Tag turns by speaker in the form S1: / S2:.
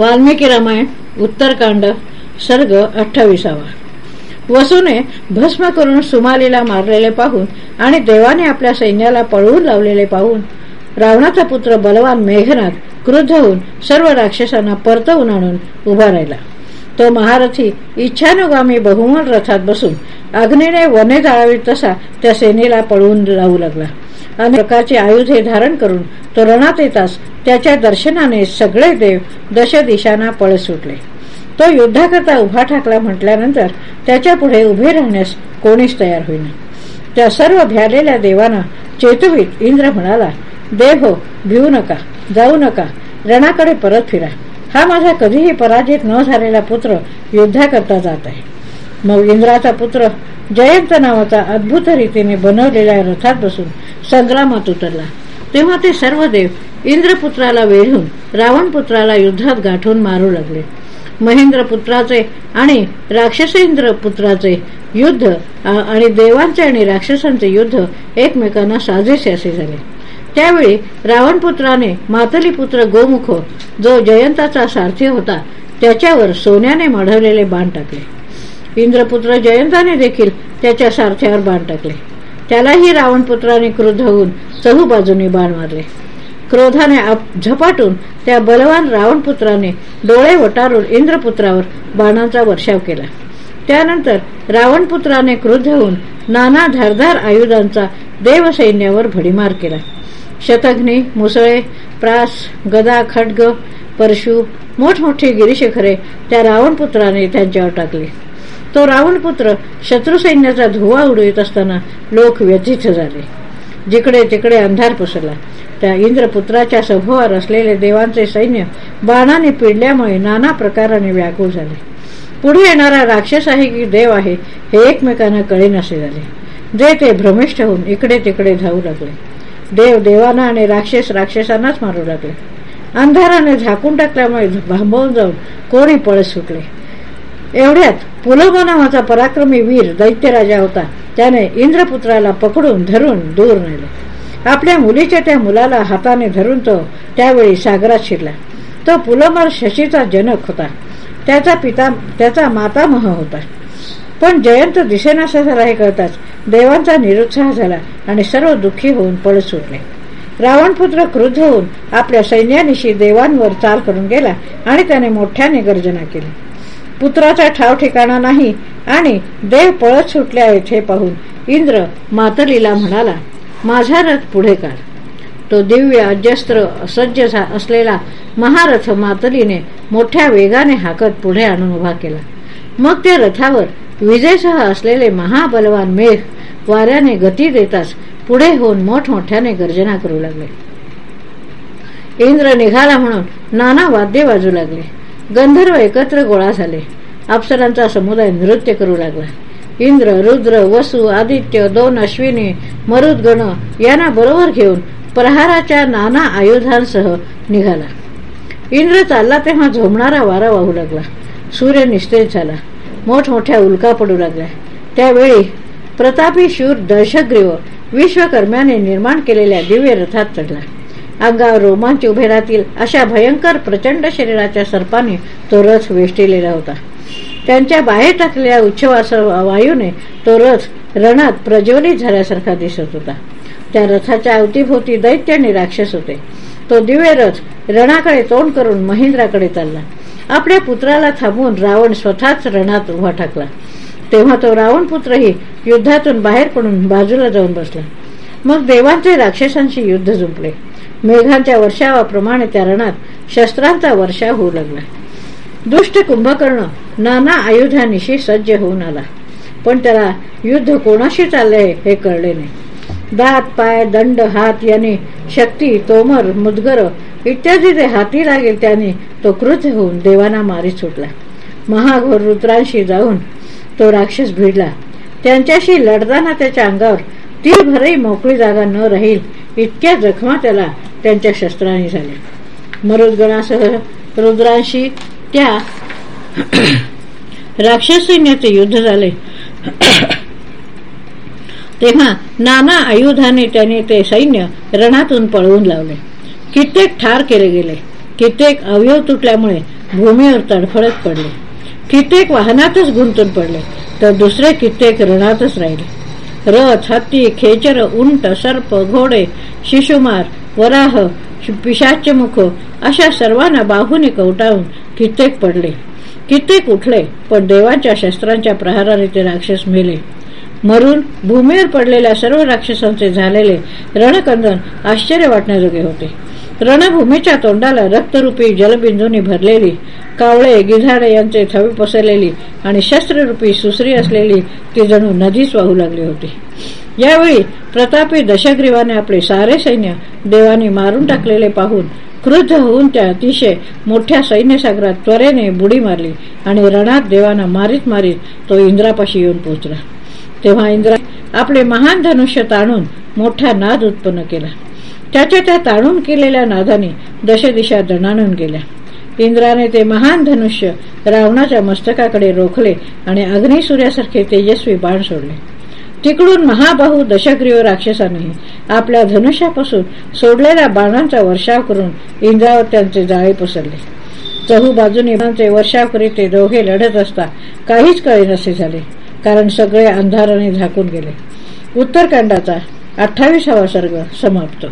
S1: वाल्मिकी रामायण उत्तरकांड सर्ग अठ्ठावीसावा. वसूने भस्म करून सुमालीला मारलेले पाहून आणि देवाने आपल्या सैन्याला पळवून लावलेले पाहून रावणाचा पुत्र बलवान मेघनाथ क्रुद्ध होऊन सर्व राक्षसांना परतवून आणून उभा राहिला. तो महारथी इच्छानुगामी बहुमल रथात बसून अग्निने वने जाळावी तसा त्या सेनेला पळवून राहू लागला. अनेक प्रकारची आयुधे धारण करून तो रणात येताच त्याच्या दर्शनाने सगळे देव दश दिशांना पळ सुटले. तो युद्धाकरता उभा ठाकला म्हटल्यानंतर त्याच्या पुढे उभे राहण्यास कोणीच तयार होईना. त्या सर्व भ्यालेल्या देवांना चेतवीत इंद्र म्हणाला देव हो भिवू नका जाऊ नका रणाकडे परत फिरा. हा माझा कधीही पराजित न झालेला पुत्र युद्धाकरता जात आहे. मग इंद्राचा पुत्र जयंत नावाचा अद्भुत रीतीने बनवलेल्या रथात बसून संग्रामात उतरला. तेव्हा ते सर्व देव इंद्रपुत्राला वेढून रावणपुत्राला युद्धात गाठून मारू लागले. महेंद्र पुत्राचे आणि राक्षसेंद्र पुत्राचे युद्ध आणि देवांचे आणि राक्षसांचे युद्ध एकमेकांना साजेसे असे झाले. त्यावेळी रावणपुत्राने मातलीपुत्र गोमुख जो जयंताचा सारथी होता त्याच्यावर सोन्याने मढवलेले बाण टाकले. इंद्रपुत्र जयंताने देखील त्याच्या सारथ्यावर बाण टाकले. त्यालाही रावणपुत्राने क्रुद्ध होऊन चहू बाजूने बाण मारले. क्रोधाने झपाटून त्या बलवान रावणपुत्राने डोळे वटारून इंद्रपुत्रावर बाणांचा वर्षाव केला. त्यानंतर रावणपुत्राने क्रुद्ध होऊन नाना धारधार आयुधांचा देवसैन्यावर भडीमार केला. शतघ्नी मुसळे प्रास गदा खड्ग परशु मोठमोठी गिरीशिखरे त्या रावणपुत्राने त्यांच्यावर टाकली. तो रावणपुत्र शत्रुसैन्याचा धुवा उडवित असताना लोक व्यथित झाले. जिकडे तिकडे अंधार पसरला. त्या इंद्रपुत्राच्या सभोवार असलेले देवांचे सैन्य बाणाने पिडल्यामुळे नाना प्रकाराने व्याकुळ झाले. पुढे येणारा राक्षस आहे की देव आहे हे एकमेकांना कळेनासे झाले. जे ते भ्रमिष्ठ होऊन इकडे तिकडे धावू लागले. देव देवांना आणि राक्षस राक्षसांनाच मारू लागले. अंधाराने झाकून टाकल्यामुळे भांबवून जाऊन कोणी पळत सुटले. एवढ्यात पुलोमा नावाचा पराक्रमी वीर दैत्यराजा होता. त्याने इंद्रपुत्राला पकडून धरून दूर नेले. आपल्या मुलीच्या त्या मुलाला हाताने धरून तो त्यावेळी सागरात शिरला. तो पुलोमर शशीचा जनक होता. त्याचा पिता त्याचा मातामह होता पण जयंत दिसेनासा झाला हे कळताच देवांचा निरुत्साह झाला आणि सर्व दुःखी होऊन पळत सुटले. रावणपुत्र क्रुद्ध होऊन आपल्या सैन्यानिशी देवांवर चाल करून गेला आणि त्याने मोठ्याने गर्जना केली. पुत्राचा ठाव ठिकाणा नाही आणि देव पळत सुटले आहेत हे पाहून इंद्र मातलीला म्हणाला माझा रथ पुढे काढ. तो दिव्य अजस्त्र सज्ज असलेला महारथ मातलीने मोठ्या वेगाने हाकत पुढे आणून उभा केला. मग त्या रथावर विजेसह असलेले महाबलवान मेघ वाऱ्याने गती देताच पुढे होऊन मोठमोठ्याने गर्जना करू लागले. इंद्र निघाला म्हणून नाना वाद्य वाजू लागले. गंधर्व एकत्र गोळा झाले. अप्सरांचा समुदाय नृत्य करू लागला. इंद्र रुद्र वसु आदित्य दोन अश्विनी मरुदगण यांना बरोबर घेऊन प्रहाराच्या नाना आयुधांसह निघाला. इंद्र चालला तेव्हा झोमणारा वारा वाहू लागला. सूर्य निस्तेज झाला. मोठमोठ्या उल्का पडू लागल्या. त्यावेळी प्रतापी शूर दहशग्रीव विश्वकर्म्याने निर्माण केलेल्या दिव्य रथात चढला. अंगावर रोमांच उभे राहतील अशा भयंकर प्रचंड शरीराच्या सर्पाने तो रथ वेष्टिलेला होता. त्यांच्या बाहेर टाकलेल्या उच्छवास वायूने तो रथ रणात प्रज्वलित झाल्यासारखा दिसत होता. त्या रथाच्या अवतीभोवती दैत्य आणि राक्षस होते. तो दिवे रथ रणाकडे तोंड करून महेंद्राकडे चालला. आपल्या पुत्राला थांबवून रावण स्वतःच रणात उभा ठाकला. तेव्हा तो रावण पुत्रही युद्धातून बाहेर पडून बाजूला जाऊन बसला. मग देवांचे राक्षसांशी युद्ध जुंपले. मेघांच्या वर्षावाप्रमाणे त्या रणात शस्त्रांचा वर्षा होऊ लागला. दुष्ट कुंभकर्ण नाना आयुधानिशी सज्ज होऊन आला. पण त्याला युद्ध कोणाशी चालले हे कळले नाही. दात पाय दंड हात याने शक्ती तोमर मुदगर इत्यादी जे हाती लागेल त्याने तो क्रुद्ध होऊन देवांना मारी सुटला. महाघोर रुद्रांशी जाऊन तो राक्षस भिडला. त्यांच्याशी लढताना त्याच्या अंगावर तीरभरही मोकळी जागा न राहील इतक्या जखमा त्याला त्यांच्या शस्त्रांनी झाल्या मरुदगणासह रुद्रांशी त्या राक्षससेन्याचे युद्ध झाले. तेव्हा नाना आयुधाने त्याने ते सैन्य रणातून पळवून लावले. कित्येक ठार केले गेले. कित्येक अवयव तुटल्यामुळे भूमीवर तडफडत पडले. कित्येक वाहनातच गुंतून पडले तर दुसरे कित्येक रणातच राहिले. रथ हत्ती खेचर उंट सर्प घोडे शिशुमार वराह पिशाच्यमुख अशा सर्वांना बाहूने कवटाळून कित्येक पडले. कित्येक उठले पण देवाच्या शस्त्रांच्या प्रहाराने ते राक्षस मेले. मरून भूमीवर पडलेल्या सर्व राक्षसांचे झालेले रणकंदन आश्चर्य वाटण्याजोगे होते. रणभूमीच्या तोंडाला रक्तरूपी जलबिंदूंनी भरलेली कावळे गिधाडे यांचे थवी पसरलेली आणि शस्त्ररूपी सुसरी असलेली ती जणू नदीच वाहू लागली होती. यावेळी प्रतापी दशग्रीवाने आपले सारे सैन्य देवाने मारून टाकलेले पाहून क्रुद्ध होऊन त्या अतिशय मोठ्या सैन्यसागरात त्वरेने बुडी मारली आणि रणात देवाना मारीत मारीत तो इंद्रापाशी येऊन पोहोचला. तेव्हा इंद्रा आपले महान धनुष्य ताणून मोठा नाद उत्पन्न केला. त्याच्या त्या ताणून केलेल्या नादाने दशदिशा दणाणून गेल्या. इंद्राने ते महान धनुष्य रावणाच्या मस्तकाकडे रोखले आणि अग्निसूर्यासारखे तेजस्वी बाण सोडले. तिकडून महाबाहू दशग्रीव राक्षसाने आपल्या धनुष्यापासून सोडलेल्या बाणांचा वर्षाव करून इंद्रावर त्यांचे जाळे पसरले. चहू बाजूने वर्षाव करीत ते दोघे लढत असता काहीच कळे नसे झाले. कारण सगळे अंधाराने झाकून गेले. उत्तरकांडाचा अठ्ठावीसावा सर्ग समाप्त.